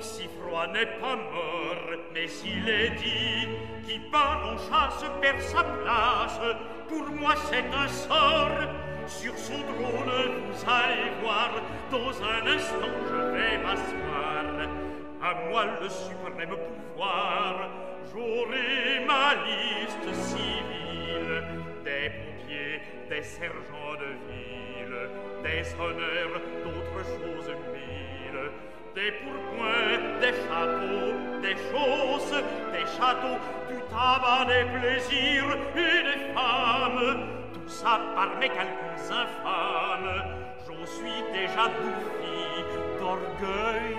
si froid n'est pas mort, mais il est dit, qui part en chasse perd sa place. Pour moi c'est un sort, sur son drôle vous allez voir, dans un instant je vais m'asseoir. À moi le suprême pouvoir, j'aurai ma liste civile, des pompiers, des sergents de ville, des mille, des pourpoints, des châteaux, des choses, des châteaux, du tabac, des plaisirs et des femmes. Tout ça par mes calculs infâmes, j'en suis déjà bouffi d'orgueil.